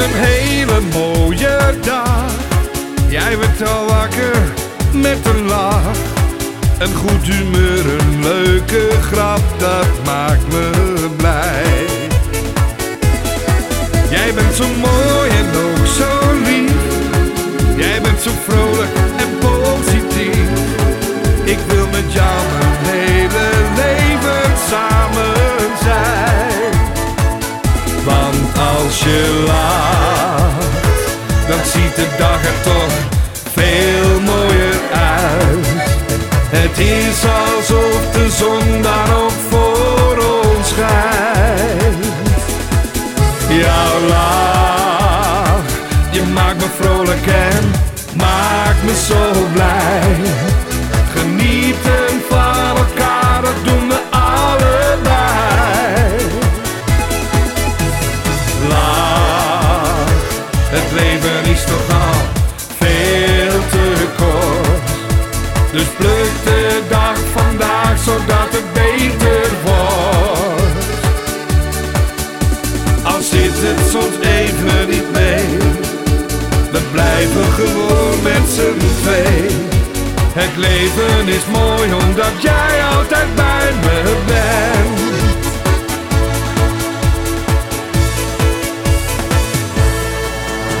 Een hele mooie dag. Jij wordt al wakker met een lach. Een goed humeur, een leuke grap, dat maakt me blij. Jij bent zo mooi en ook zo lief. Jij bent zo vrolijk Want als je lacht, dan ziet de dag er toch veel mooier uit. Het is alsof de zon daarop voor ons schijnt. Jouw lach, je maakt me vrolijk en maakt me zo blij. Leven is toch al veel te kort. Dus pluk de dag vandaag zodat het beter wordt. Al zit het soms even niet mee, we blijven gewoon met z'n twee. Het leven is mooi omdat jij altijd bij me bent.